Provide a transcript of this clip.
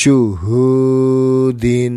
shuhudin